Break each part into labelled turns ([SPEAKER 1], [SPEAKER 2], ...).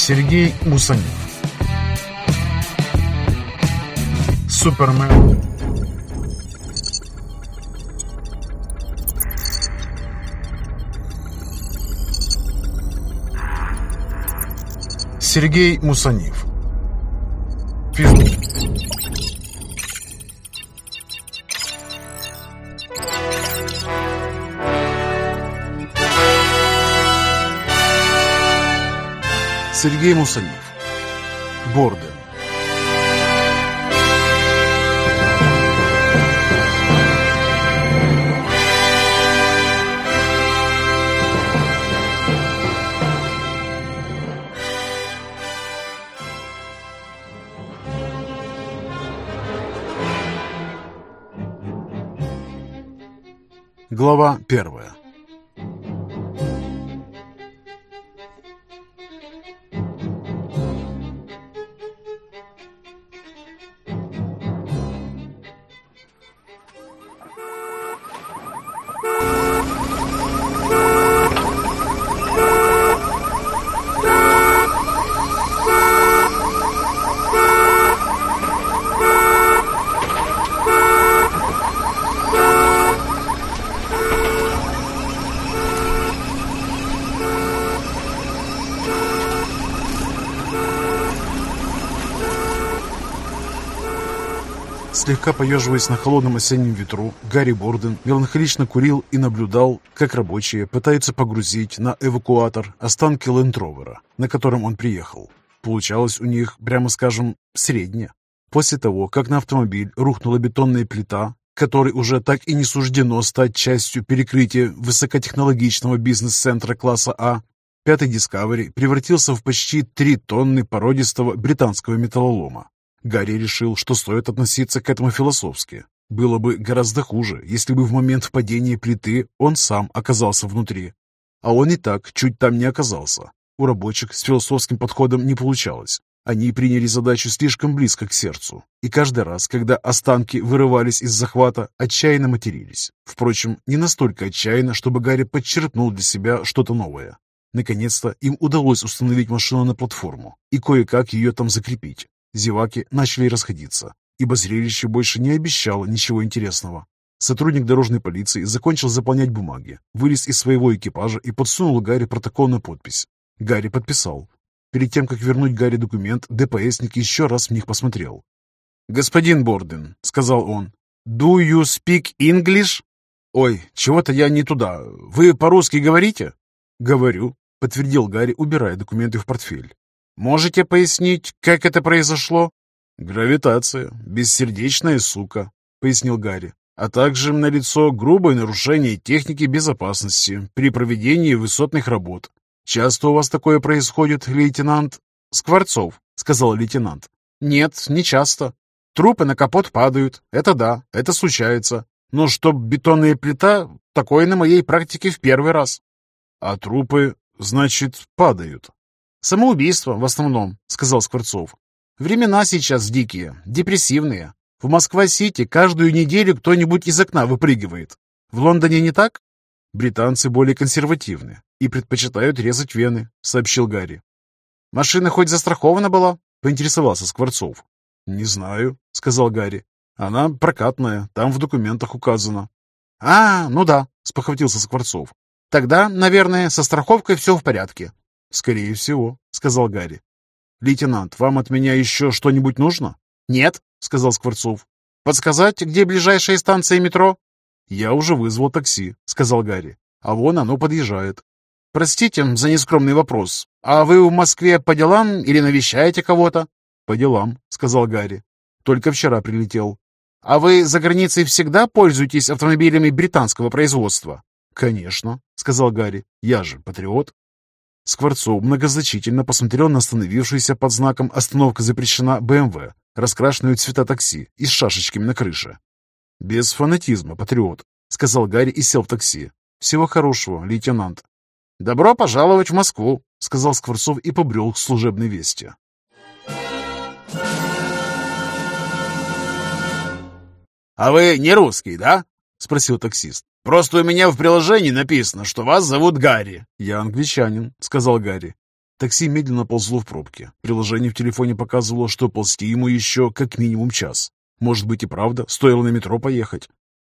[SPEAKER 1] Сергей Мусанев Супермен. Сергей Мусанив Физрук Сергей Мусанив Борден. Глава первая Слегка поеживаясь на холодном осеннем ветру, Гарри Борден меланхолично курил и наблюдал, как рабочие пытаются погрузить на эвакуатор останки Лендровера, на котором он приехал. Получалось у них, прямо скажем, среднее. После того, как на автомобиль рухнула бетонная плита, которой уже так и не суждено стать частью перекрытия высокотехнологичного бизнес-центра класса А, пятый Discovery превратился в почти 3 тонны породистого британского металлолома. Гарри решил, что стоит относиться к этому философски. Было бы гораздо хуже, если бы в момент падения плиты он сам оказался внутри. А он и так чуть там не оказался. У рабочих с философским подходом не получалось. Они приняли задачу слишком близко к сердцу, и каждый раз, когда останки вырывались из захвата, отчаянно матерились. Впрочем, не настолько отчаянно, чтобы Гарри подчеркнул для себя что-то новое. Наконец-то им удалось установить машину на платформу и кое-как ее там закрепить. Зеваки начали расходиться, ибо зрелище больше не обещало ничего интересного. Сотрудник дорожной полиции закончил заполнять бумаги, вылез из своего экипажа и подсунул Гарри протокол подпись. Гарри подписал. Перед тем, как вернуть Гарри документ, ДПСник еще раз в них посмотрел. «Господин Борден», — сказал он, — «do you speak English?» «Ой, чего-то я не туда. Вы по-русски говорите?» «Говорю», — подтвердил Гарри, убирая документы в портфель. Можете пояснить, как это произошло?» «Гравитация, бессердечная сука», — пояснил Гарри, «а также налицо грубое нарушение техники безопасности при проведении высотных работ. Часто у вас такое происходит, лейтенант?» «Скворцов», — сказал лейтенант. «Нет, не часто. Трупы на капот падают. Это да, это случается. Но чтоб бетонная плита, такое на моей практике в первый раз». «А трупы, значит, падают?» «Самоубийство в основном», — сказал Скворцов. «Времена сейчас дикие, депрессивные. В Москва-Сити каждую неделю кто-нибудь из окна выпрыгивает. В Лондоне не так?» «Британцы более консервативны и предпочитают резать вены», — сообщил Гарри. «Машина хоть застрахована была?» — поинтересовался Скворцов. «Не знаю», — сказал Гарри. «Она прокатная, там в документах указано». «А, ну да», — спохватился Скворцов. «Тогда, наверное, со страховкой все в порядке. «Скорее всего», — сказал Гарри. «Лейтенант, вам от меня еще что-нибудь нужно?» «Нет», — сказал Скворцов. «Подсказать, где ближайшая станция метро?» «Я уже вызвал такси», — сказал Гарри. «А вон оно подъезжает». «Простите за нескромный вопрос. А вы в Москве по делам или навещаете кого-то?» «По делам», — сказал Гарри. «Только вчера прилетел». «А вы за границей всегда пользуетесь автомобилями британского производства?» «Конечно», — сказал Гарри. «Я же патриот». Скворцов многозначительно посмотрел на остановившуюся под знаком «Остановка запрещена» БМВ, раскрашенную цвета такси и с шашечками на крыше. «Без фанатизма, патриот», — сказал Гарри и сел в такси. «Всего хорошего, лейтенант». «Добро пожаловать в Москву», — сказал Скворцов и побрел к служебной вести.
[SPEAKER 2] «А вы не русский, да?» — спросил таксист. Просто у меня в приложении написано, что вас зовут Гарри».
[SPEAKER 1] «Я англичанин», — сказал Гарри. Такси медленно ползло в пробке. Приложение в телефоне показывало, что ползти ему еще как минимум час. Может быть и правда, стоило на метро поехать.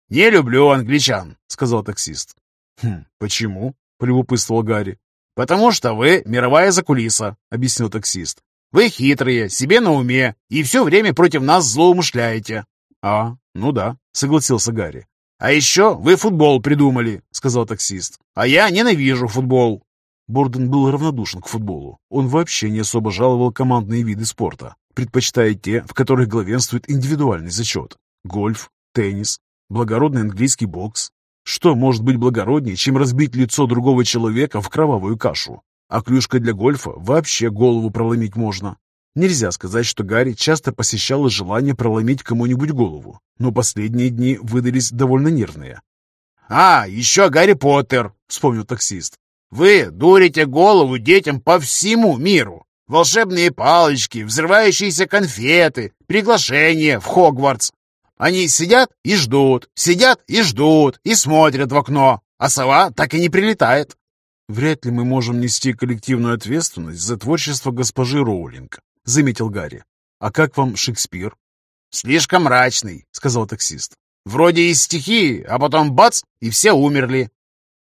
[SPEAKER 2] «Не люблю англичан», —
[SPEAKER 1] сказал таксист. «Хм, почему?» — полюбопытствовал Гарри.
[SPEAKER 2] «Потому что вы мировая закулиса», — объяснил таксист. «Вы хитрые, себе на уме, и все время против нас злоумышляете».
[SPEAKER 1] «А, ну да», — согласился Гарри.
[SPEAKER 2] «А еще вы футбол придумали», — сказал таксист. «А я ненавижу футбол».
[SPEAKER 1] Борден был равнодушен к футболу. Он вообще не особо жаловал командные виды спорта, предпочитая те, в которых главенствует индивидуальный зачет. Гольф, теннис, благородный английский бокс. Что может быть благороднее, чем разбить лицо другого человека в кровавую кашу? А клюшкой для гольфа вообще голову проломить можно. Нельзя сказать, что Гарри часто посещало желание проломить кому-нибудь голову, но последние дни выдались довольно нервные.
[SPEAKER 2] «А, еще Гарри Поттер!» — вспомнил таксист. «Вы дурите голову детям по всему миру. Волшебные палочки, взрывающиеся конфеты, приглашения в Хогвартс. Они сидят и ждут, сидят и ждут, и смотрят в окно, а сова так и не прилетает.
[SPEAKER 1] Вряд ли мы можем нести коллективную ответственность за творчество госпожи Роулинг, заметил Гарри. А как вам Шекспир?
[SPEAKER 2] Слишком мрачный, сказал таксист. Вроде и стихи, а потом бац, и все умерли.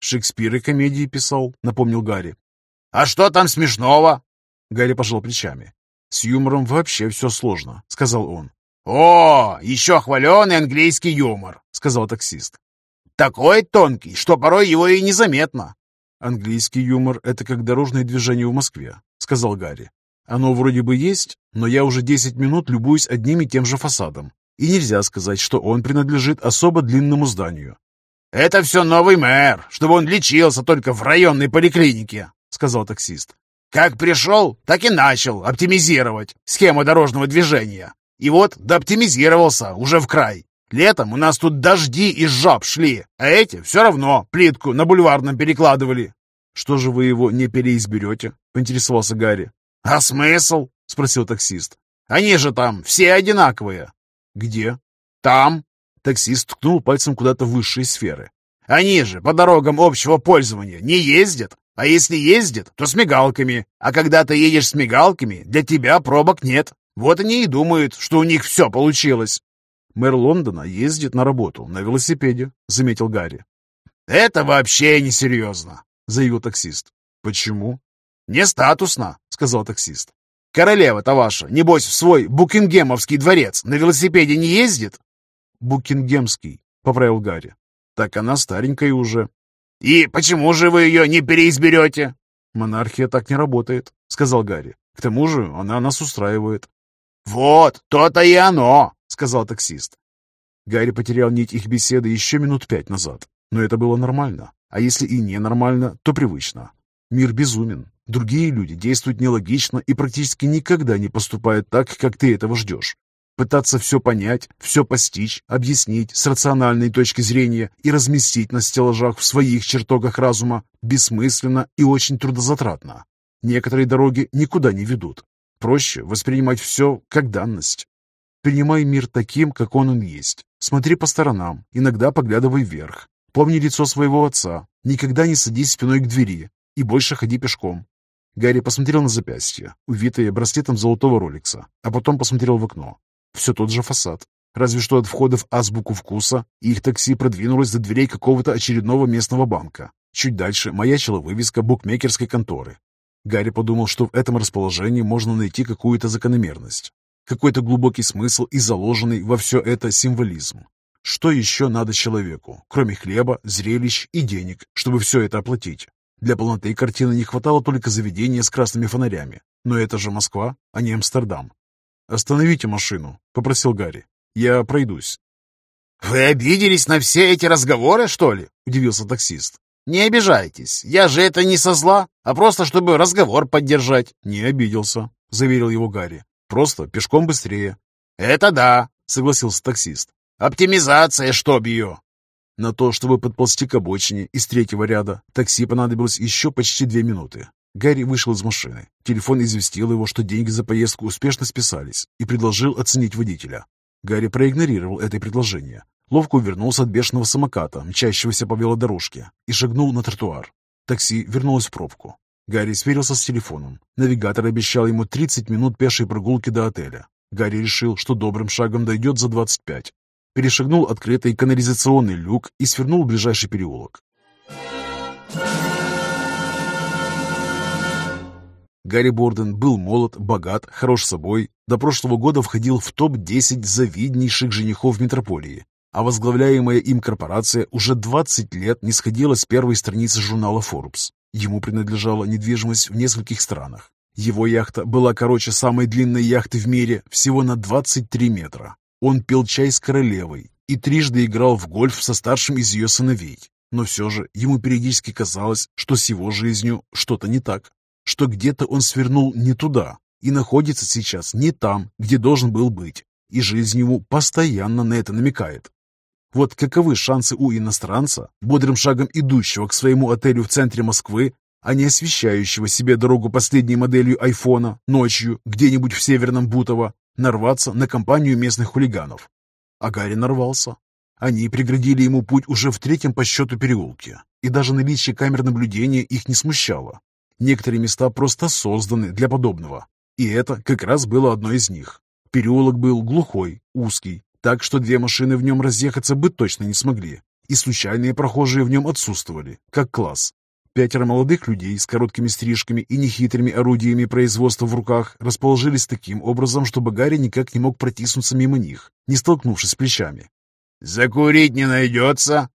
[SPEAKER 1] Шекспир и комедии писал, напомнил Гарри.
[SPEAKER 2] А что там смешного?
[SPEAKER 1] Гарри пожал плечами. С юмором вообще все сложно, сказал он.
[SPEAKER 2] «О, еще хваленый английский юмор», — сказал таксист. «Такой тонкий, что порой его и незаметно».
[SPEAKER 1] «Английский юмор — это как дорожное движение в Москве», — сказал Гарри. «Оно вроде бы есть, но я уже десять минут любуюсь одним и тем же фасадом, и нельзя сказать, что он принадлежит особо длинному зданию».
[SPEAKER 2] «Это все новый мэр, чтобы он лечился только в районной поликлинике», — сказал таксист. «Как пришел, так и начал оптимизировать схему дорожного движения. И вот дооптимизировался уже в край. Летом у нас тут дожди и жаб шли, а эти все равно плитку на бульварном перекладывали.
[SPEAKER 1] «Что же вы его не переизберете?» — поинтересовался Гарри.
[SPEAKER 2] «А смысл?» — спросил таксист. «Они же там все одинаковые».
[SPEAKER 1] «Где?»
[SPEAKER 2] «Там».
[SPEAKER 1] Таксист ткнул пальцем куда-то в высшие сферы.
[SPEAKER 2] «Они же по дорогам общего пользования не ездят. А если ездят, то с мигалками. А когда ты едешь с мигалками, для тебя пробок нет. Вот они и думают, что у них все получилось.
[SPEAKER 1] Мэр Лондона ездит на работу на велосипеде, заметил Гарри.
[SPEAKER 2] Это вообще несерьезно, заявил таксист.
[SPEAKER 1] Почему?
[SPEAKER 2] Не статусно, сказал таксист. Королева-то ваша, небось, в свой Букингемовский дворец на велосипеде не ездит?
[SPEAKER 1] Букингемский, поправил Гарри. Так она старенькая уже.
[SPEAKER 2] И почему же вы ее не переизберете?
[SPEAKER 1] Монархия так не работает, сказал Гарри. К тому же она нас устраивает.
[SPEAKER 2] «Вот, то-то и оно!» — сказал таксист.
[SPEAKER 1] Гарри потерял нить их беседы еще минут пять назад. Но это было нормально. А если и ненормально, то привычно. Мир безумен. Другие люди действуют нелогично и практически никогда не поступают так, как ты этого ждешь. Пытаться все понять, все постичь, объяснить с рациональной точки зрения и разместить на стеллажах в своих чертогах разума бессмысленно и очень трудозатратно. Некоторые дороги никуда не ведут, Проще воспринимать все как данность. Принимай мир таким, как он он есть. Смотри по сторонам, иногда поглядывай вверх. Помни лицо своего отца. Никогда не садись спиной к двери и больше ходи пешком. Гарри посмотрел на запястье, увитое браслетом золотого роликса, а потом посмотрел в окно. Все тот же фасад. Разве что от входа в азбуку вкуса их такси продвинулось до дверей какого-то очередного местного банка. Чуть дальше маячила вывеска букмекерской конторы, Гарри подумал, что в этом расположении можно найти какую-то закономерность, какой-то глубокий смысл и заложенный во все это символизм. Что еще надо человеку, кроме хлеба, зрелищ и денег, чтобы все это оплатить? Для полноты картины не хватало только заведения с красными фонарями. Но это же Москва, а не Амстердам. «Остановите машину», — попросил Гарри. «Я пройдусь».
[SPEAKER 2] «Вы обиделись на все эти разговоры, что ли?» — удивился таксист. «Не обижайтесь, я же это не со зла, а просто чтобы разговор поддержать».
[SPEAKER 1] «Не обиделся», — заверил его Гарри. «Просто пешком быстрее».
[SPEAKER 2] «Это да», — согласился таксист. «Оптимизация, чтоб ее».
[SPEAKER 1] На то, чтобы подползти к обочине из третьего ряда, такси понадобилось еще почти две минуты. Гарри вышел из машины. Телефон известил его, что деньги за поездку успешно списались, и предложил оценить водителя. Гарри проигнорировал это предложение, ловко увернулся от бешеного самоката, мчащегося по велодорожке, и шагнул на тротуар. Такси вернулось в пробку. Гарри сверился с телефоном. Навигатор обещал ему 30 минут пешей прогулки до отеля. Гарри решил, что добрым шагом дойдет за 25. Перешагнул открытый канализационный люк и свернул в ближайший переулок. Гарри Борден был молод, богат, хорош собой, до прошлого года входил в топ-10 завиднейших женихов метрополии, а возглавляемая им корпорация уже 20 лет не сходила с первой страницы журнала Forbes. Ему принадлежала недвижимость в нескольких странах. Его яхта была короче самой длинной яхты в мире, всего на 23 метра. Он пил чай с королевой и трижды играл в гольф со старшим из ее сыновей. Но все же ему периодически казалось, что с его жизнью что-то не так что где-то он свернул не туда и находится сейчас не там, где должен был быть, и жизнь ему постоянно на это намекает. Вот каковы шансы у иностранца, бодрым шагом идущего к своему отелю в центре Москвы, а не освещающего себе дорогу последней моделью айфона ночью где-нибудь в Северном Бутово, нарваться на компанию местных хулиганов. А Гарри нарвался. Они преградили ему путь уже в третьем по счету переулке, и даже наличие камер наблюдения их не смущало. Некоторые места просто созданы для подобного. И это как раз было одно из них. Переулок был глухой, узкий, так что две машины в нем разъехаться бы точно не смогли. И случайные прохожие в нем отсутствовали, как класс. Пятеро молодых людей с короткими стрижками и нехитрыми орудиями производства в руках расположились таким образом, чтобы Гарри никак не мог протиснуться мимо них, не столкнувшись с плечами.
[SPEAKER 2] «Закурить не найдется?»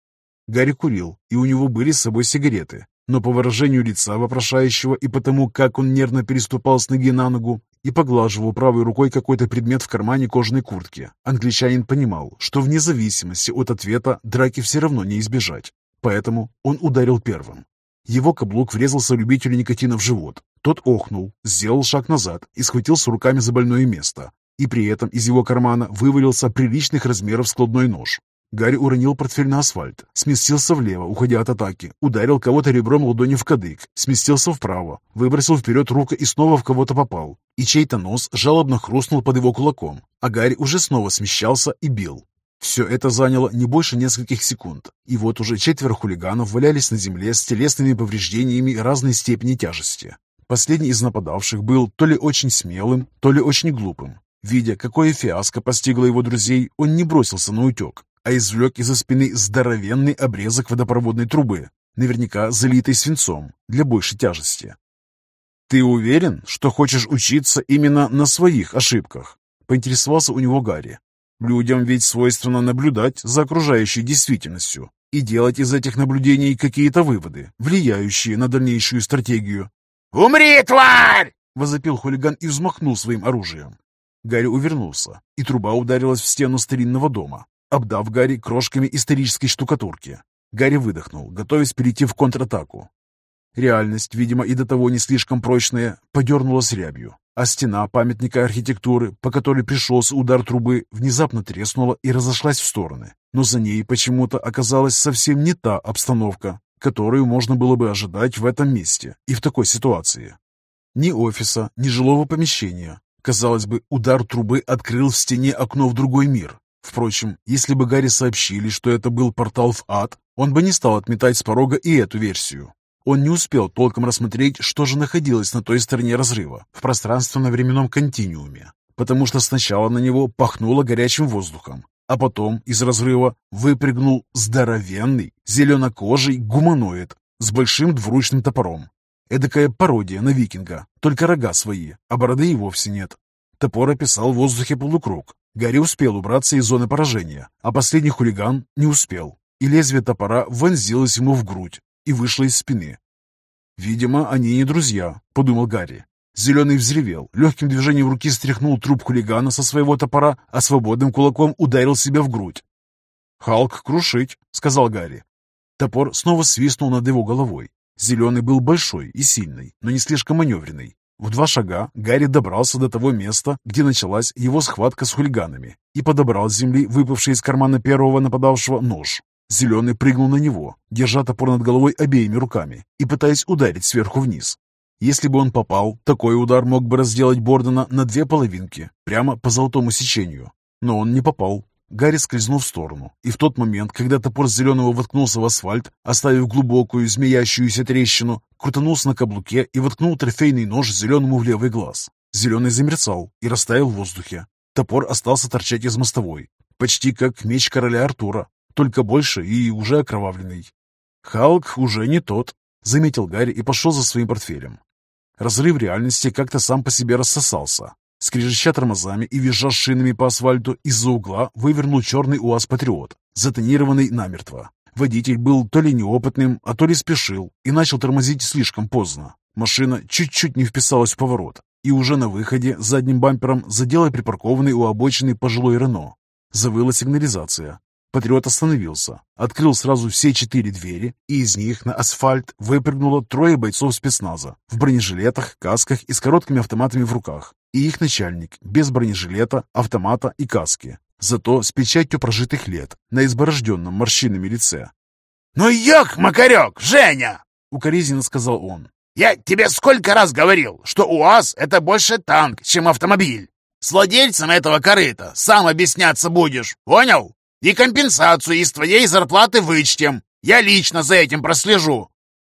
[SPEAKER 1] Гарри курил, и у него были с собой сигареты, но по выражению лица вопрошающего и потому, как он нервно переступал с ноги на ногу и поглаживал правой рукой какой-то предмет в кармане кожаной куртки, англичанин понимал, что вне зависимости от ответа драки все равно не избежать. Поэтому он ударил первым. Его каблук врезался любителю никотина в живот. Тот охнул, сделал шаг назад и схватился руками за больное место. И при этом из его кармана вывалился приличных размеров складной нож. Гарри уронил портфель на асфальт, сместился влево, уходя от атаки, ударил кого-то ребром ладони в кадык, сместился вправо, выбросил вперед руку и снова в кого-то попал. И чей-то нос жалобно хрустнул под его кулаком, а Гарри уже снова смещался и бил. Все это заняло не больше нескольких секунд, и вот уже четверо хулиганов валялись на земле с телесными повреждениями разной степени тяжести. Последний из нападавших был то ли очень смелым, то ли очень глупым. Видя, какое фиаско постигло его друзей, он не бросился на утек, а извлек из-за спины здоровенный обрезок водопроводной трубы, наверняка залитой свинцом, для большей тяжести. «Ты уверен, что хочешь учиться именно на своих ошибках?» — поинтересовался у него Гарри. «Людям ведь свойственно наблюдать за окружающей действительностью и делать из этих наблюдений какие-то выводы, влияющие на дальнейшую стратегию».
[SPEAKER 2] «Умри, тварь!»
[SPEAKER 1] — возопил хулиган и взмахнул своим оружием. Гарри увернулся, и труба ударилась в стену старинного дома, обдав Гарри крошками исторической штукатурки. Гарри выдохнул, готовясь перейти в контратаку. Реальность, видимо, и до того не слишком прочная, подернулась рябью, а стена памятника архитектуры, по которой пришелся удар трубы, внезапно треснула и разошлась в стороны. Но за ней почему-то оказалась совсем не та обстановка, которую можно было бы ожидать в этом месте и в такой ситуации. Ни офиса, ни жилого помещения. Казалось бы, удар трубы открыл в стене окно в другой мир, Впрочем, если бы Гарри сообщили, что это был портал в ад, он бы не стал отметать с порога и эту версию. Он не успел толком рассмотреть, что же находилось на той стороне разрыва, в пространственно-временном континууме, потому что сначала на него пахнуло горячим воздухом, а потом из разрыва выпрыгнул здоровенный, зеленокожий гуманоид с большим двуручным топором. Эдакая пародия на викинга, только рога свои, а бороды и вовсе нет. Топор описал в воздухе полукруг, Гарри успел убраться из зоны поражения, а последний хулиган не успел, и лезвие топора вонзилось ему в грудь и вышло из спины. «Видимо, они не друзья», — подумал Гарри. Зеленый взревел, легким движением руки стряхнул труп хулигана со своего топора, а свободным кулаком ударил себя в грудь. «Халк крушить», — сказал Гарри. Топор снова свистнул над его головой. Зеленый был большой и сильный, но не слишком маневренный. В два шага Гарри добрался до того места, где началась его схватка с хулиганами, и подобрал с земли выпавший из кармана первого нападавшего нож. Зеленый прыгнул на него, держа топор над головой обеими руками и пытаясь ударить сверху вниз. Если бы он попал, такой удар мог бы разделать Бордена на две половинки, прямо по золотому сечению. Но он не попал. Гарри скользнул в сторону, и в тот момент, когда топор зеленого воткнулся в асфальт, оставив глубокую змеящуюся трещину, крутанулся на каблуке и воткнул трофейный нож зеленому в левый глаз. Зеленый замерцал и растаял в воздухе. Топор остался торчать из мостовой, почти как меч короля Артура, только больше и уже окровавленный. «Халк уже не тот», — заметил Гарри и пошел за своим портфелем. Разрыв реальности как-то сам по себе рассосался. Скрежеща тормозами и визжа шинами по асфальту, из-за угла вывернул черный УАЗ-патриот, затонированный намертво. Водитель был то ли неопытным, а то ли спешил и начал тормозить слишком поздно. Машина чуть-чуть не вписалась в поворот и уже на выходе задним бампером задела припаркованный у обочины пожилой Рено. Завыла сигнализация. Патриот остановился, открыл сразу все четыре двери, и из них на асфальт выпрыгнуло трое бойцов спецназа в бронежилетах, касках и с короткими автоматами в руках, и их начальник без бронежилета, автомата и каски, зато с печатью прожитых лет на изборожденном морщинами лице.
[SPEAKER 2] «Ну ёк, Макарек, Женя!»
[SPEAKER 1] — укоризненно сказал он.
[SPEAKER 2] «Я тебе сколько раз говорил, что УАЗ — это больше танк, чем автомобиль. С владельцем этого корыта сам объясняться будешь, понял?» И компенсацию из твоей зарплаты вычтем. Я лично за этим прослежу».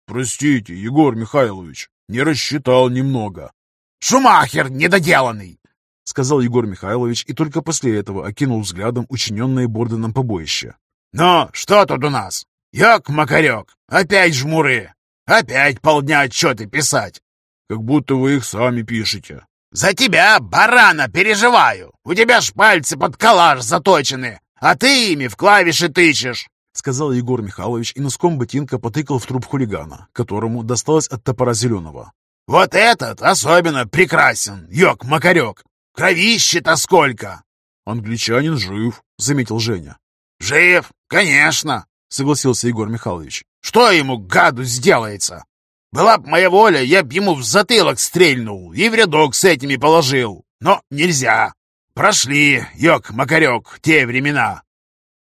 [SPEAKER 1] «Простите, Егор Михайлович, не рассчитал немного».
[SPEAKER 2] «Шумахер недоделанный!»
[SPEAKER 1] — сказал Егор Михайлович и только после этого окинул взглядом учиненное Борденом побоище.
[SPEAKER 2] «Ну, что тут у нас? Ёк-макарёк, опять жмуры, опять полдня отчеты писать».
[SPEAKER 1] «Как будто вы их сами пишете».
[SPEAKER 2] «За тебя, барана, переживаю. У тебя ж пальцы под коллаж заточены, а ты ими в клавиши тычешь!»
[SPEAKER 1] — сказал Егор Михайлович и носком ботинка потыкал в труп хулигана, которому досталось от топора зеленого.
[SPEAKER 2] «Вот этот особенно прекрасен, ёк-макарёк! Кровище-то сколько!»
[SPEAKER 1] «Англичанин жив», — заметил Женя.
[SPEAKER 2] «Жив, конечно», — согласился Егор Михайлович. «Что ему, гаду, сделается? Была б моя воля, я б ему в затылок стрельнул и в рядок с этими положил. Но нельзя. Прошли, ёк-макарёк, те времена.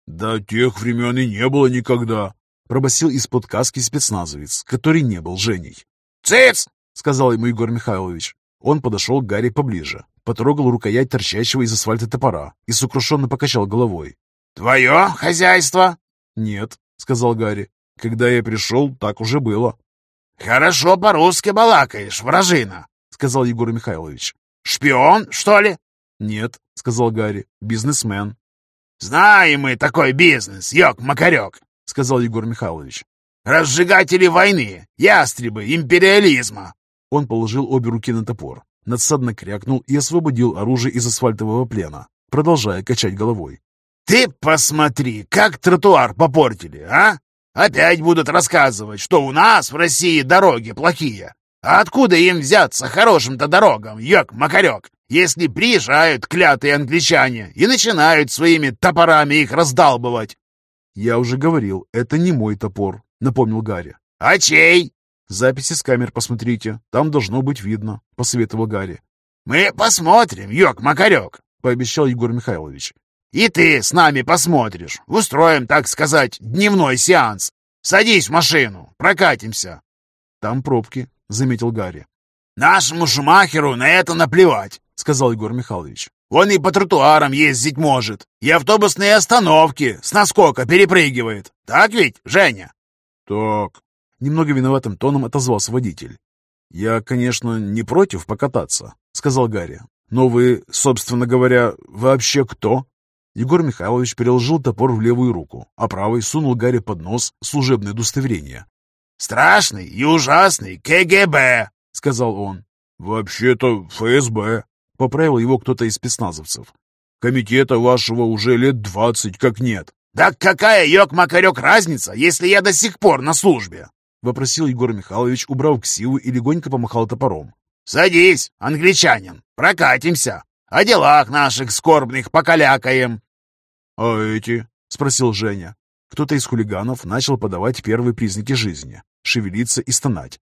[SPEAKER 1] Да тех времен и не было никогда, пробасил из-под каски спецназовец, который не был Женей.
[SPEAKER 2] «Цыц!»
[SPEAKER 1] — сказал ему Егор Михайлович. Он подошел к Гарри поближе, потрогал рукоять торчащего из асфальта топора и сокрушенно покачал головой.
[SPEAKER 2] «Твое хозяйство?»
[SPEAKER 1] «Нет», — сказал Гарри. «Когда я пришел, так уже было».
[SPEAKER 2] «Хорошо по-русски балакаешь, вражина», — сказал Егор Михайлович. «Шпион, что ли?»
[SPEAKER 1] «Нет», — сказал Гарри, — «бизнесмен».
[SPEAKER 2] «Знаем мы такой бизнес, ёк-макарёк», — сказал Егор Михайлович. «Разжигатели войны, ястребы империализма».
[SPEAKER 1] Он положил обе руки на топор, надсадно крякнул и освободил оружие из асфальтового плена, продолжая качать головой.
[SPEAKER 2] «Ты посмотри, как тротуар попортили, а? Опять будут рассказывать, что у нас в России дороги плохие. А откуда им взяться хорошим-то дорогам, ёк-макарёк? Если приезжают клятые англичане и начинают своими топорами их раздалбывать.
[SPEAKER 1] «Я уже говорил, это не мой топор», — напомнил Гарри.
[SPEAKER 2] «А чей?»
[SPEAKER 1] «Записи с камер посмотрите, там должно быть видно», — посоветовал Гарри.
[SPEAKER 2] «Мы посмотрим, ёк-макарёк», —
[SPEAKER 1] пообещал Егор Михайлович.
[SPEAKER 2] «И ты с нами посмотришь. Устроим, так сказать, дневной сеанс. Садись в машину, прокатимся».
[SPEAKER 1] «Там пробки», — заметил Гарри.
[SPEAKER 2] «Нашему Шумахеру на это наплевать
[SPEAKER 1] сказал Егор Михайлович.
[SPEAKER 2] «Он и по тротуарам ездить может, и автобусные остановки с наскока перепрыгивает. Так ведь, Женя?»
[SPEAKER 1] «Так», — немного виноватым тоном отозвался водитель. «Я, конечно, не против покататься», — сказал Гарри. «Но вы, собственно говоря, вообще кто?» Егор Михайлович переложил топор в левую руку, а правой сунул Гарри под нос служебное удостоверение.
[SPEAKER 2] «Страшный и ужасный КГБ», — сказал он.
[SPEAKER 1] «Вообще-то ФСБ», Поправил его кто-то из спецназовцев. «Комитета вашего уже лет двадцать как нет».
[SPEAKER 2] «Да какая, ёк-макарёк, разница, если я до сих пор на службе?»
[SPEAKER 1] Вопросил Егор Михайлович, убрав ксиву и легонько помахал топором.
[SPEAKER 2] «Садись, англичанин, прокатимся. О делах наших скорбных покалякаем».
[SPEAKER 1] «А эти?» — спросил Женя. Кто-то из хулиганов начал подавать первые признаки жизни, шевелиться и стонать.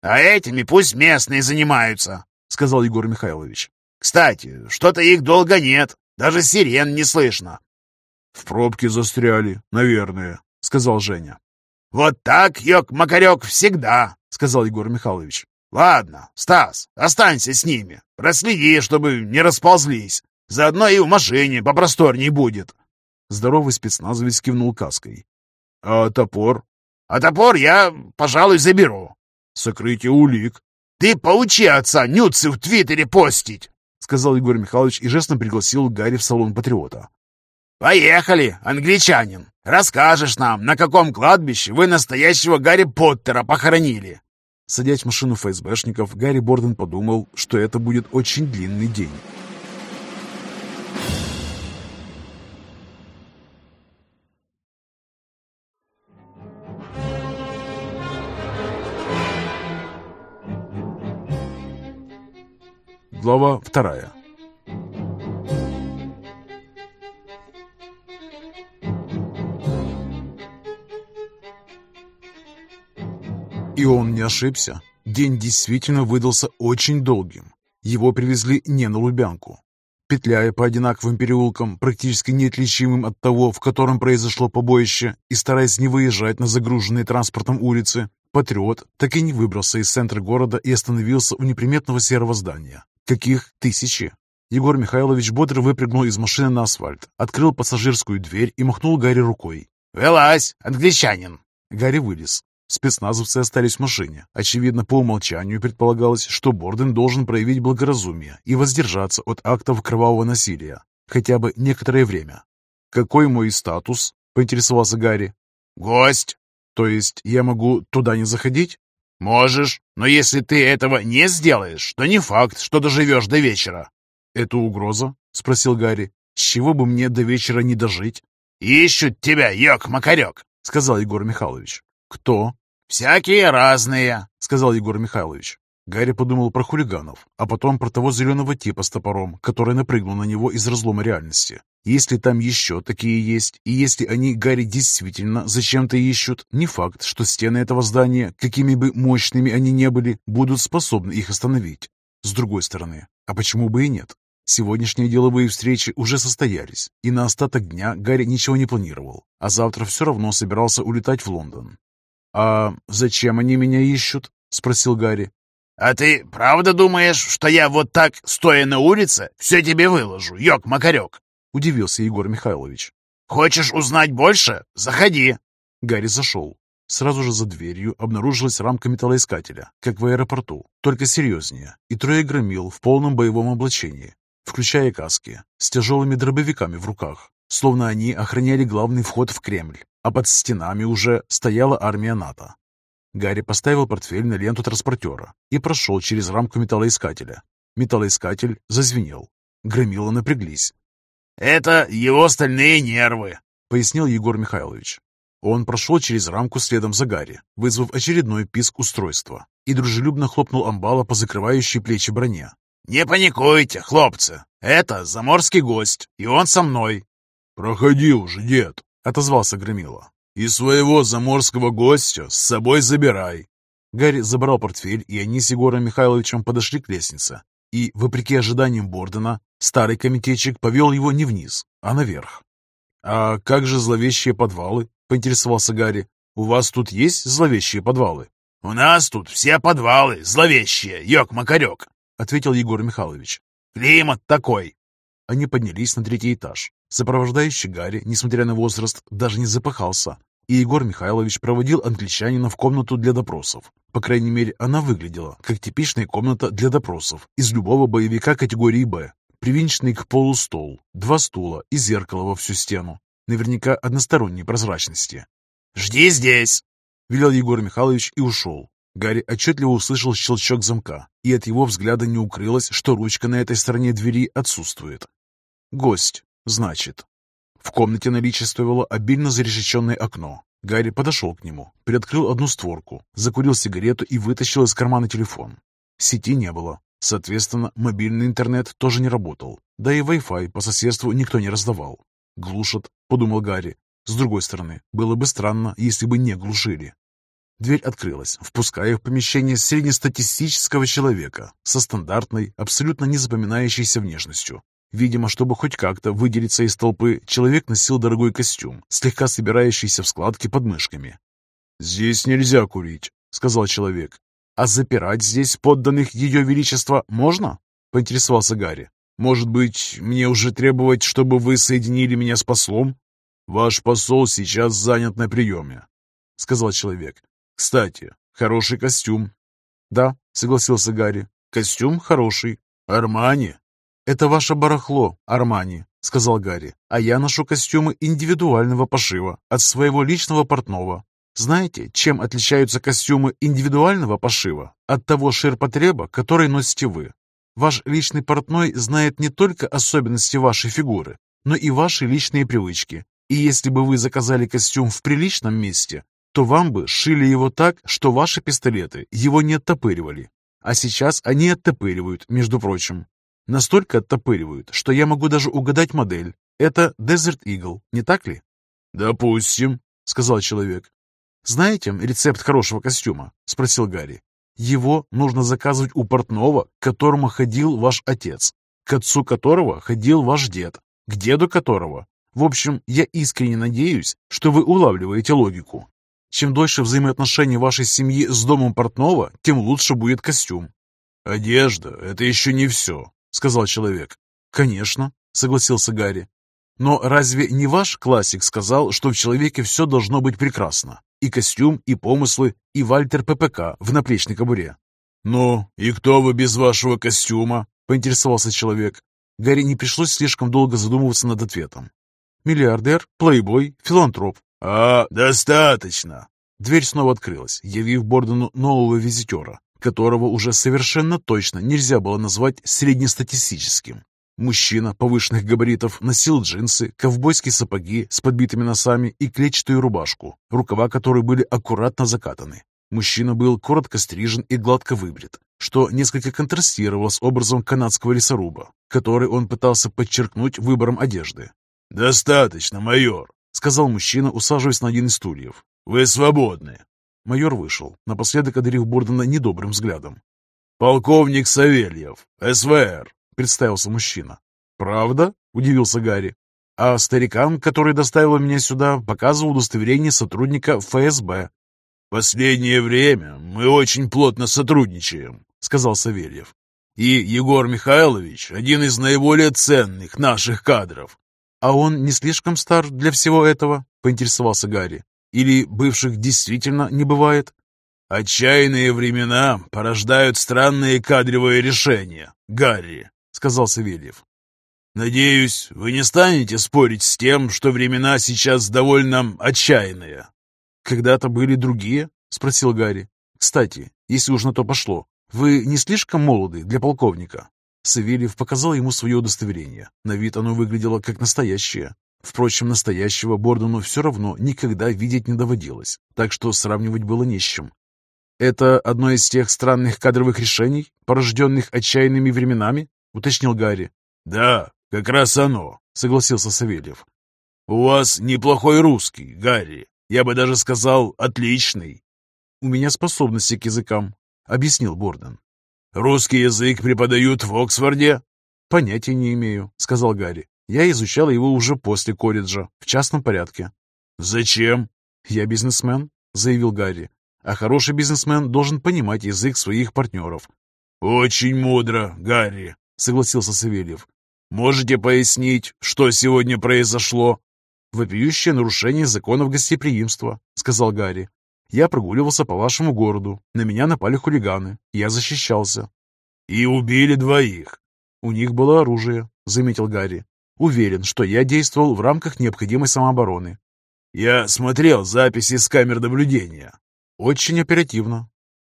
[SPEAKER 2] «А этими пусть местные занимаются», — сказал Егор Михайлович. Кстати, что-то их долго нет, даже сирен не слышно.
[SPEAKER 1] В пробке застряли, наверное, сказал Женя.
[SPEAKER 2] Вот так, ёк-макарёк, всегда, сказал Егор Михайлович. Ладно, Стас, останься с ними. Проследи, чтобы не расползлись. Заодно и в машине попросторней будет.
[SPEAKER 1] Здоровый спецназовец кивнул каской.
[SPEAKER 2] «А топор?» «А топор я, пожалуй, заберу».
[SPEAKER 1] «Сокрытие улик».
[SPEAKER 2] «Ты поучи отца нюцы в Твиттере постить!»
[SPEAKER 1] Сказал Егор Михайлович и жестом пригласил Гарри в салон Патриота.
[SPEAKER 2] «Поехали, англичанин! Расскажешь нам, на каком кладбище вы настоящего Гарри Поттера похоронили!»
[SPEAKER 1] Садясь в машину ФСБшников, Гарри Борден подумал, что это будет очень длинный день. Глава вторая. И он не ошибся. День действительно выдался очень долгим. Его привезли не на Лубянку. Петляя по одинаковым переулкам, практически неотличимым от того, в котором произошло побоище, и стараясь не выезжать на загруженные транспортом улицы, Патриот так и не выбрался из центра города и остановился у неприметного серого здания. Каких тысячи? Егор Михайлович бодро выпрыгнул из машины на асфальт, открыл пассажирскую дверь и махнул Гарри рукой.
[SPEAKER 2] «Вылазь, англичанин!»
[SPEAKER 1] Гарри вылез. Спецназовцы остались в машине. Очевидно, по умолчанию предполагалось, что Борден должен проявить благоразумие и воздержаться от актов кровавого насилия. Хотя бы некоторое время. «Какой мой статус?» — поинтересовался Гарри.
[SPEAKER 2] «Гость».
[SPEAKER 1] «То есть я могу туда не заходить?»
[SPEAKER 2] «Можешь, но если ты этого не сделаешь, то не факт, что доживешь до вечера».
[SPEAKER 1] «Это угроза?» — спросил Гарри. «С чего бы мне до вечера не дожить?»
[SPEAKER 2] «Ищут тебя, ёк-макарёк», —
[SPEAKER 1] сказал Егор Михайлович. «Кто?»
[SPEAKER 2] «Всякие разные», —
[SPEAKER 1] сказал Егор Михайлович. Гарри подумал про хулиганов, а потом про того зеленого типа с топором, который напрыгнул на него из разлома реальности. Если там еще такие есть, и если они Гарри действительно зачем-то ищут, не факт, что стены этого здания, какими бы мощными они не были, будут способны их остановить. С другой стороны, а почему бы и нет? Сегодняшние деловые встречи уже состоялись, и на остаток дня Гарри ничего не планировал, а завтра все равно собирался улетать в Лондон. «А зачем они меня ищут?» — спросил Гарри.
[SPEAKER 2] «А ты правда думаешь, что я вот так, стоя на улице, все тебе выложу, ёк-макарёк?»
[SPEAKER 1] — удивился Егор Михайлович.
[SPEAKER 2] «Хочешь узнать больше? Заходи!»
[SPEAKER 1] Гарри зашел. Сразу же за дверью обнаружилась рамка металлоискателя, как в аэропорту, только серьезнее, и трое громил в полном боевом облачении, включая каски, с тяжелыми дробовиками в руках, словно они охраняли главный вход в Кремль а под стенами уже стояла армия НАТО. Гарри поставил портфель на ленту транспортера и прошел через рамку металлоискателя. Металлоискатель зазвенел. Громила напряглись.
[SPEAKER 2] «Это его стальные нервы», —
[SPEAKER 1] пояснил Егор Михайлович. Он прошел через рамку следом за Гарри, вызвав очередной писк устройства, и дружелюбно хлопнул амбала по закрывающей плечи броне.
[SPEAKER 2] «Не паникуйте, хлопцы! Это заморский гость, и он со мной!»
[SPEAKER 1] «Проходи уже, дед!» — отозвался Громила. «И своего заморского гостя с собой забирай». Гарри забрал портфель, и они с Егором Михайловичем подошли к лестнице. И, вопреки ожиданиям Бордена, старый комитетчик повел его не вниз, а наверх. «А как же зловещие подвалы?» — поинтересовался Гарри. «У вас тут есть зловещие подвалы?»
[SPEAKER 2] «У нас тут все подвалы зловещие, ёк-макарёк», — ответил Егор Михайлович. «Климат такой».
[SPEAKER 1] Они поднялись на третий этаж. Сопровождающий Гарри, несмотря на возраст, даже не запыхался, и Егор Михайлович проводил англичанина в комнату для допросов. По крайней мере, она выглядела, как типичная комната для допросов из любого боевика категории «Б». Привинченный к полу стол, два стула и зеркало во всю стену. Наверняка односторонней прозрачности.
[SPEAKER 2] «Жди здесь!»
[SPEAKER 1] — велел Егор Михайлович и ушел. Гарри отчетливо услышал щелчок замка, и от его взгляда не укрылось, что ручка на этой стороне двери отсутствует. Гость. Значит, в комнате наличествовало обильно зарешеченное окно. Гарри подошел к нему, приоткрыл одну створку, закурил сигарету и вытащил из кармана телефон. Сети не было. Соответственно, мобильный интернет тоже не работал. Да и Wi-Fi по соседству никто не раздавал. «Глушат», — подумал Гарри. С другой стороны, было бы странно, если бы не глушили. Дверь открылась, впуская в помещение среднестатистического человека со стандартной, абсолютно незапоминающейся внешностью. Видимо, чтобы хоть как-то выделиться из толпы, человек носил дорогой костюм, слегка собирающийся в складки под мышками. «Здесь нельзя курить», — сказал человек. «А запирать здесь подданных Ее Величества можно?» — поинтересовался Гарри. «Может быть, мне уже требовать, чтобы вы соединили меня с послом?» «Ваш посол сейчас занят на приеме», — сказал человек. «Кстати, хороший костюм». «Да», — согласился Гарри. «Костюм хороший. Армани?» «Это ваше барахло, Армани», — сказал Гарри. «А я ношу костюмы индивидуального пошива от своего личного портного. Знаете, чем отличаются костюмы индивидуального пошива от того ширпотреба, который носите вы? Ваш личный портной знает не только особенности вашей фигуры, но и ваши личные привычки. И если бы вы заказали костюм в приличном месте, то вам бы шили его так, что ваши пистолеты его не оттопыривали. А сейчас они оттопыривают, между прочим. Настолько оттопыривают, что я могу даже угадать модель. Это Desert Eagle, не так ли?
[SPEAKER 2] «Допустим», — сказал человек.
[SPEAKER 1] «Знаете рецепт хорошего костюма?» — спросил Гарри. «Его нужно заказывать у портного, к которому ходил ваш отец, к отцу которого ходил ваш дед, к деду которого в общем, я искренне надеюсь, что вы улавливаете логику. Чем дольше взаимоотношения вашей семьи с домом портного, тем лучше будет костюм.
[SPEAKER 2] «Одежда — это еще не все», — сказал человек.
[SPEAKER 1] «Конечно», — согласился Гарри. «Но разве не ваш классик сказал, что в человеке все должно быть прекрасно? И костюм, и помыслы, и Вальтер ППК в наплечной кобуре?»
[SPEAKER 2] «Ну, и кто вы без вашего костюма?» — поинтересовался человек.
[SPEAKER 1] Гарри не пришлось слишком долго задумываться над ответом. Миллиардер, плейбой, филантроп.
[SPEAKER 2] «А, достаточно!»
[SPEAKER 1] Дверь снова открылась, явив Бордену нового визитера, которого уже совершенно точно нельзя было назвать среднестатистическим. Мужчина повышенных габаритов носил джинсы, ковбойские сапоги с подбитыми носами и клетчатую рубашку, рукава которой были аккуратно закатаны. Мужчина был коротко стрижен и гладко выбрит, что несколько контрастировало с образом канадского лесоруба, который он пытался подчеркнуть выбором одежды.
[SPEAKER 2] «Достаточно, майор», — сказал мужчина, усаживаясь на один из стульев. «Вы свободны».
[SPEAKER 1] Майор вышел, напоследок одарив Бордена недобрым взглядом.
[SPEAKER 2] «Полковник Савельев, СВР», — представился мужчина.
[SPEAKER 1] «Правда?» — удивился Гарри. «А старикам, который доставил меня сюда, показывал удостоверение сотрудника ФСБ».
[SPEAKER 2] «Последнее время мы очень плотно сотрудничаем», — сказал Савельев. «И Егор Михайлович — один из наиболее ценных наших кадров.
[SPEAKER 1] «А он не слишком стар для всего этого?» — поинтересовался Гарри. «Или бывших действительно не бывает?»
[SPEAKER 2] «Отчаянные времена порождают странные кадровые решения, Гарри», — сказал Савельев. «Надеюсь, вы не станете спорить с тем, что времена сейчас довольно отчаянные».
[SPEAKER 1] «Когда-то были другие?» — спросил Гарри. «Кстати, если уж на то пошло, вы не слишком молоды для полковника?» Савельев показал ему свое удостоверение. На вид оно выглядело как настоящее. Впрочем, настоящего Бордону все равно никогда видеть не доводилось, так что сравнивать было не с чем. «Это одно из тех странных кадровых решений, порожденных отчаянными временами?» — уточнил Гарри.
[SPEAKER 2] «Да, как раз оно», — согласился Савельев. «У вас неплохой русский, Гарри. Я бы даже сказал, отличный».
[SPEAKER 1] «У меня способности к языкам», — объяснил Борден.
[SPEAKER 2] «Русский язык преподают в Оксфорде?»
[SPEAKER 1] «Понятия не имею», — сказал Гарри. «Я изучал его уже после колледжа, в частном порядке».
[SPEAKER 2] «Зачем?»
[SPEAKER 1] «Я бизнесмен», — заявил Гарри. «А хороший бизнесмен должен понимать язык своих партнеров».
[SPEAKER 2] «Очень мудро, Гарри», — согласился Савельев. «Можете пояснить, что сегодня произошло?»
[SPEAKER 1] «Вопиющее нарушение законов гостеприимства», — сказал Гарри. Я прогуливался по вашему городу. На меня напали хулиганы. Я защищался.
[SPEAKER 2] И убили двоих.
[SPEAKER 1] У них было оружие, заметил Гарри. Уверен, что я действовал в рамках необходимой самообороны.
[SPEAKER 2] Я смотрел записи с камер наблюдения.
[SPEAKER 1] Очень оперативно.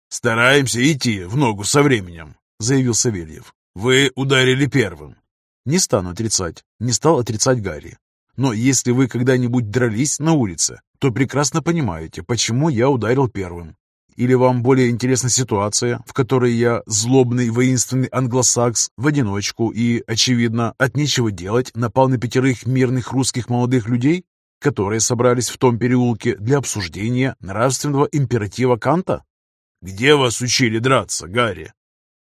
[SPEAKER 2] Стараемся идти в ногу со временем, заявил Савельев. Вы ударили первым.
[SPEAKER 1] Не стану отрицать. Не стал отрицать Гарри. Но если вы когда-нибудь дрались на улице, то прекрасно понимаете, почему я ударил первым. Или вам более интересна ситуация, в которой я, злобный воинственный англосакс, в одиночку и, очевидно, от нечего делать, напал на пятерых мирных русских молодых людей, которые собрались в том переулке для обсуждения нравственного императива Канта?
[SPEAKER 2] Где вас учили драться, Гарри?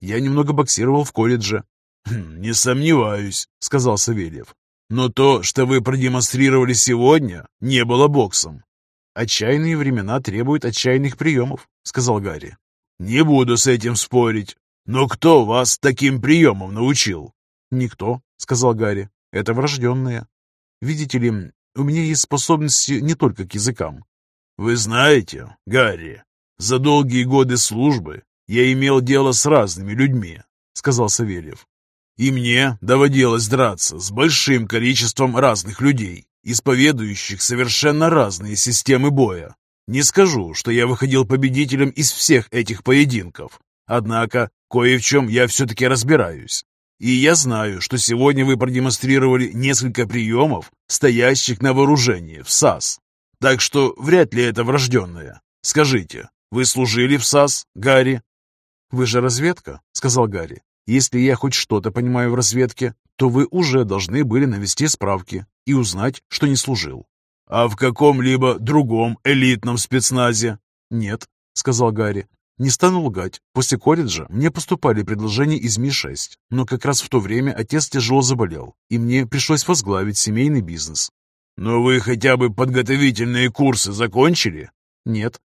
[SPEAKER 1] Я немного боксировал в колледже.
[SPEAKER 2] «Хм, «Не сомневаюсь», — сказал Савельев. Но то, что вы продемонстрировали сегодня, не было боксом.
[SPEAKER 1] «Отчаянные времена требуют отчаянных приемов», — сказал Гарри.
[SPEAKER 2] «Не буду с этим спорить. Но кто вас таким приемом научил?»
[SPEAKER 1] «Никто», — сказал Гарри. «Это врожденное. Видите ли, У меня есть способности не только к языкам.
[SPEAKER 2] Вы знаете, Гарри, за долгие годы службы я имел дело с разными людьми, сказал Савельев. И мне доводилось драться с большим количеством разных людей, исповедующих совершенно разные системы боя. Не скажу, что я выходил победителем из всех этих поединков, однако кое в чем я все-таки разбираюсь. И я знаю, что сегодня вы продемонстрировали несколько приемов, стоящих на вооружении в САС. Так что вряд ли это врожденное. Скажите, вы служили в САС, Гарри?
[SPEAKER 1] «Вы же разведка», — сказал Гарри. «Если я хоть что-то понимаю в разведке, то вы уже должны были навести справки и узнать, что не служил».
[SPEAKER 2] «А в каком-либо другом элитном спецназе?»
[SPEAKER 1] «Нет», — сказал Гарри. «Не стану лгать. После колледжа мне поступали предложения из Ми-6, но как раз в то время отец тяжело заболел, и мне пришлось возглавить семейный бизнес».
[SPEAKER 2] «Но вы хотя бы подготовительные курсы закончили?»
[SPEAKER 1] «Нет».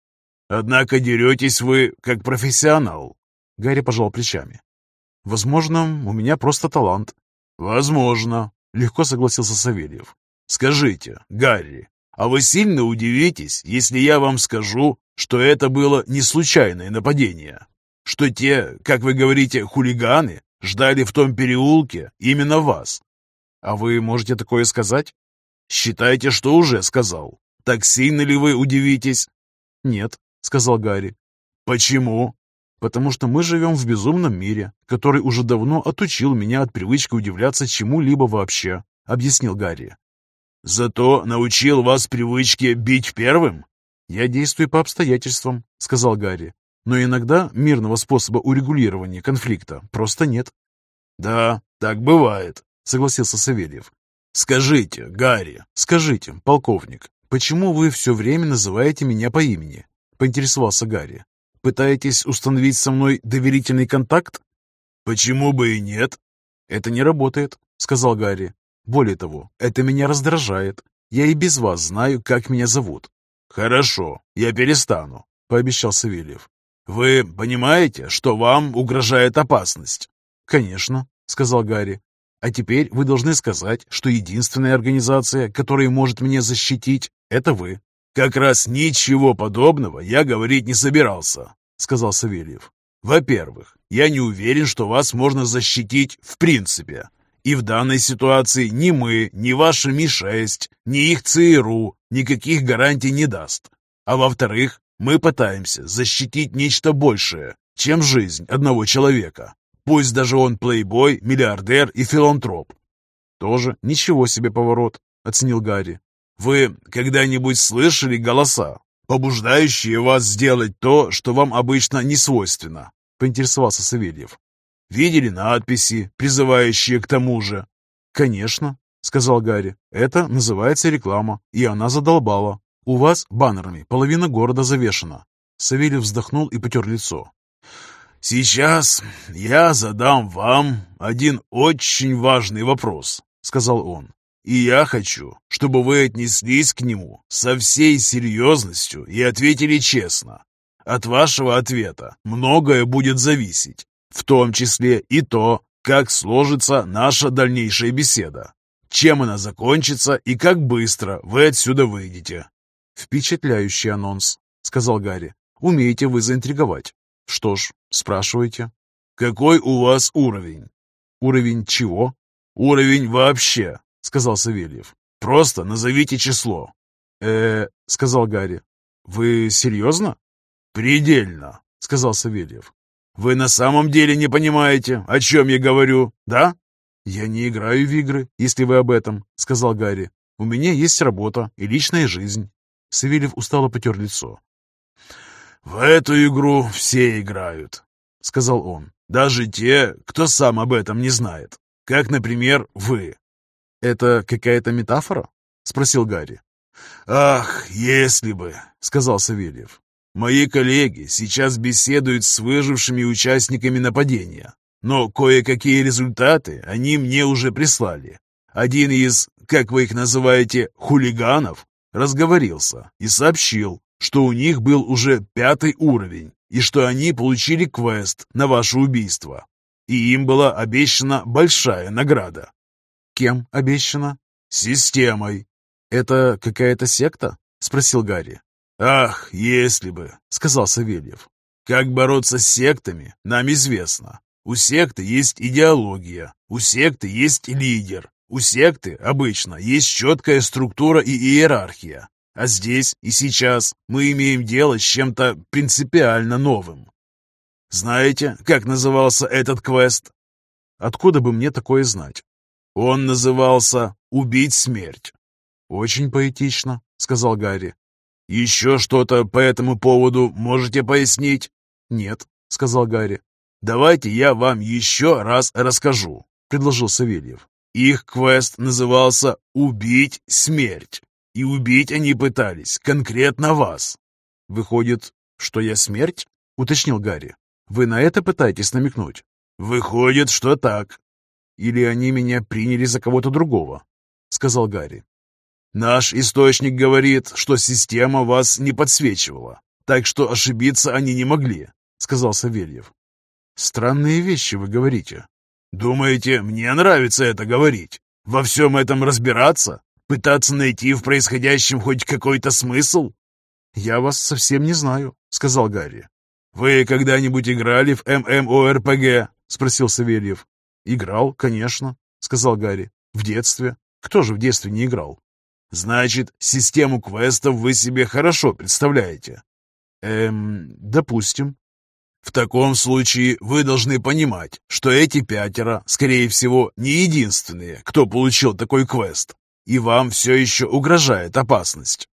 [SPEAKER 2] «Однако деретесь вы как профессионал».
[SPEAKER 1] Гарри пожал плечами. «Возможно, у меня просто талант».
[SPEAKER 2] «Возможно», — легко согласился Савельев. «Скажите, Гарри, а вы сильно удивитесь, если я вам скажу, что это было не случайное нападение? Что те, как вы говорите, хулиганы ждали в том переулке именно вас?
[SPEAKER 1] А вы можете такое сказать?
[SPEAKER 2] Считайте, что уже сказал. Так сильно ли вы удивитесь?
[SPEAKER 1] Нет, сказал Гарри.
[SPEAKER 2] Почему?
[SPEAKER 1] Потому что мы живем в безумном мире, который уже давно отучил меня от привычки удивляться чему-либо вообще», — объяснил Гарри.
[SPEAKER 2] «Зато научил вас привычке бить первым?»
[SPEAKER 1] «Я действую по обстоятельствам», — сказал Гарри. «Но иногда мирного способа урегулирования конфликта просто нет».
[SPEAKER 2] «Да, так бывает», — согласился Савельев. «Скажите, Гарри,
[SPEAKER 1] скажите, полковник, почему вы все время называете меня по имени?» — поинтересовался Гарри. Пытаетесь установить со мной доверительный контакт?
[SPEAKER 2] Почему бы и нет?
[SPEAKER 1] Это не работает, сказал Гарри. Более того, это меня раздражает. Я и без вас знаю, как меня зовут.
[SPEAKER 2] Хорошо, я перестану, пообещал Савельев. Вы понимаете, что вам угрожает опасность?
[SPEAKER 1] Конечно, сказал Гарри. А теперь вы должны сказать, что единственная организация, которая может меня защитить, это вы.
[SPEAKER 2] «Как раз ничего подобного я говорить не собирался», — сказал Савельев. «Во-первых, я не уверен, что вас можно защитить в принципе. И в данной ситуации ни мы, ни ваша Ми-6, ни их ЦРУ никаких гарантий не даст. А во-вторых, мы пытаемся защитить нечто большее, чем жизнь одного человека. Пусть даже он плейбой, миллиардер и филантроп».
[SPEAKER 1] «Тоже ничего себе поворот», — оценил Гарри.
[SPEAKER 2] Вы когда-нибудь слышали голоса, побуждающие вас сделать то, что вам обычно не свойственно?» — поинтересовался Савельев. «Видели надписи, призывающие к тому же?»
[SPEAKER 1] «Конечно», — сказал Гарри. «Это называется реклама, и она задолбала. У вас баннерами половина города завешена». Савельев вздохнул и потер лицо.
[SPEAKER 2] «Сейчас я задам вам один очень важный вопрос», — сказал он. И я хочу, чтобы вы отнеслись к нему со всей серьезностью и ответили честно. От вашего ответа многое будет зависеть, в том числе и то, как сложится наша дальнейшая беседа, чем она закончится и как быстро вы отсюда выйдете.
[SPEAKER 1] «Впечатляющий анонс», — сказал Гарри. «Умеете вы заинтриговать. Что ж, спрашивайте».
[SPEAKER 2] «Какой у вас уровень?»
[SPEAKER 1] «Уровень чего?»
[SPEAKER 2] «Уровень вообще. — сказал Савельев. «Просто назовите число».
[SPEAKER 1] «Э-э», — сказал Гарри. «Вы серьезно?»
[SPEAKER 2] «Предельно», — сказал Савельев. «Вы на самом деле не понимаете, о чем я говорю, да?»
[SPEAKER 1] «Я не играю в игры, если вы об этом», — сказал Гарри. «У меня есть работа и личная жизнь». Савельев устало потер лицо.
[SPEAKER 2] «В эту игру все играют», — сказал он. «Даже те, кто сам об этом не знает. Как, например, вы.
[SPEAKER 1] «Это какая-то метафора?» — спросил Гарри.
[SPEAKER 2] «Ах, если бы!» — сказал Савельев. «Мои коллеги сейчас беседуют с выжившими участниками нападения, но кое-какие результаты они мне уже прислали. Один из, как вы их называете, хулиганов, разговорился и сообщил, что у них был уже пятый уровень и что они получили квест на ваше убийство. И им была обещана большая награда.
[SPEAKER 1] Кем обещано?
[SPEAKER 2] Системой.
[SPEAKER 1] «Это какая-то секта?» — спросил Гарри.
[SPEAKER 2] «Ах, если бы!» — сказал Савельев. «Как бороться с сектами, нам известно. У секты есть идеология, у секты есть лидер, у секты обычно есть четкая структура и иерархия. А здесь и сейчас мы имеем дело с чем-то принципиально новым. Знаете, как назывался этот квест?
[SPEAKER 1] Откуда бы мне такое знать?
[SPEAKER 2] Он назывался «Убить смерть».
[SPEAKER 1] Очень поэтично, сказал Гарри.
[SPEAKER 2] Еще что-то по этому поводу можете пояснить?
[SPEAKER 1] Нет, сказал Гарри.
[SPEAKER 2] Давайте я вам еще раз расскажу, предложил Савельев. Их квест назывался «Убить смерть». И убить они пытались конкретно вас.
[SPEAKER 1] Выходит, что я смерть? Уточнил Гарри. Вы на это пытаетесь намекнуть?
[SPEAKER 2] Выходит, что так.
[SPEAKER 1] Или они меня приняли за кого-то другого? Сказал Гарри.
[SPEAKER 2] Наш источник говорит, что система вас не подсвечивала, так что ошибиться они не могли, сказал Савельев.
[SPEAKER 1] Странные вещи вы говорите.
[SPEAKER 2] Думаете, мне нравится это говорить? Во всем этом разбираться? Пытаться найти в происходящем хоть какой-то смысл?
[SPEAKER 1] «Я вас совсем не знаю», — сказал Гарри.
[SPEAKER 2] «Вы когда-нибудь играли в ММОРПГ?» — спросил Савельев.
[SPEAKER 1] «Играл, конечно», — сказал Гарри. «В детстве. Кто же в детстве не играл?»
[SPEAKER 2] «Значит, систему квестов вы себе хорошо представляете?»
[SPEAKER 1] «Эм, допустим».
[SPEAKER 2] «В таком случае вы должны понимать, что эти пятеро, скорее всего, не единственные, кто получил такой квест и вам все еще угрожает опасность.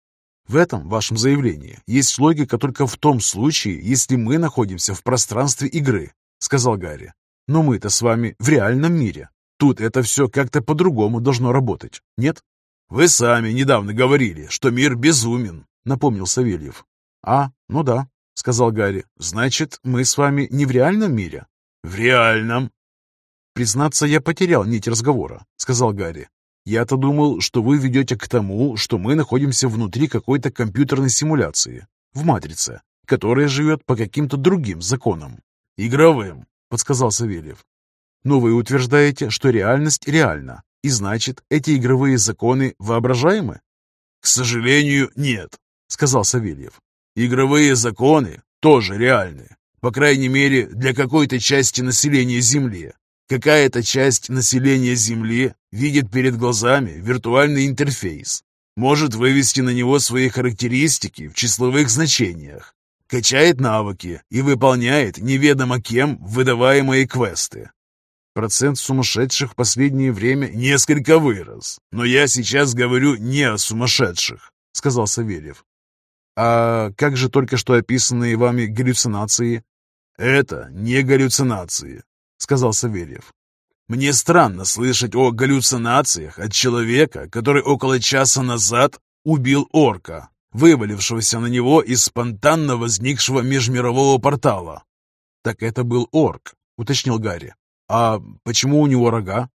[SPEAKER 1] В этом вашем заявлении есть логика только в том случае, если мы находимся в пространстве игры, сказал Гарри. Но мы-то с вами в реальном мире. Тут это все как-то по-другому должно работать, нет?
[SPEAKER 2] Вы сами недавно говорили, что мир безумен, напомнил Савельев.
[SPEAKER 1] А, ну да, сказал Гарри. Значит, мы с вами не в реальном мире?
[SPEAKER 2] В реальном.
[SPEAKER 1] Признаться, я потерял нить разговора, сказал Гарри. Я-то думал, что вы ведете к тому, что мы находимся внутри какой-то компьютерной симуляции, в матрице, которая живет по каким-то другим законам.
[SPEAKER 2] Игровым,
[SPEAKER 1] подсказал Савельев. Но вы утверждаете, что реальность реальна, и значит, эти игровые законы воображаемы?
[SPEAKER 2] К сожалению, нет, сказал Савельев. Игровые законы тоже реальны, по крайней мере, для какой-то части населения Земли, Какая-то часть населения Земли видит перед глазами виртуальный интерфейс, может вывести на него свои характеристики в числовых значениях, качает навыки и выполняет неведомо кем выдаваемые квесты. Процент сумасшедших в последнее время несколько вырос, но я сейчас говорю не о сумасшедших, сказал Савельев.
[SPEAKER 1] А как же только что описанные вами галлюцинации?
[SPEAKER 2] Это не галлюцинации, — сказал Савельев. «Мне странно слышать о галлюцинациях от человека, который около часа назад убил орка, вывалившегося на него из спонтанно возникшего межмирового портала».
[SPEAKER 1] «Так это был орк», — уточнил Гарри. «А почему у него рога?»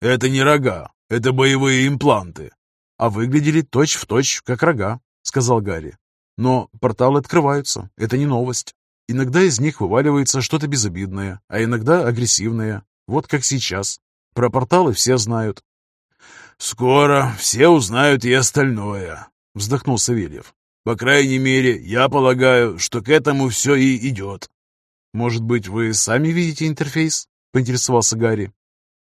[SPEAKER 2] «Это не рога, это боевые импланты».
[SPEAKER 1] «А выглядели точь-в-точь, точь, как рога», — сказал Гарри. «Но порталы открываются, это не новость». Иногда из них вываливается что-то безобидное, а иногда агрессивное. Вот как сейчас. Про порталы все знают.
[SPEAKER 2] «Скоро все узнают и остальное», — вздохнул Савельев. «По крайней мере, я полагаю, что к этому все и идет».
[SPEAKER 1] «Может быть, вы сами видите интерфейс?» — поинтересовался Гарри.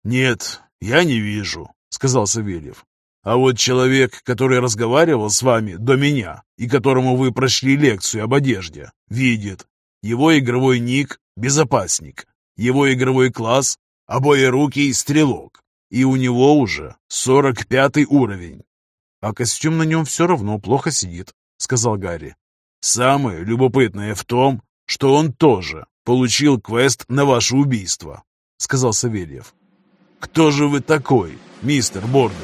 [SPEAKER 2] «Нет, я не вижу», — сказал Савельев. «А вот человек, который разговаривал с вами до меня и которому вы прошли лекцию об одежде, видит. Его игровой ник – безопасник. Его игровой класс – обоерукий стрелок. И у него уже 45 уровень.
[SPEAKER 1] А костюм на нем все равно плохо сидит, сказал Гарри.
[SPEAKER 2] Самое любопытное в том, что он тоже получил квест на ваше убийство, сказал Савельев. Кто же вы такой, мистер Борден?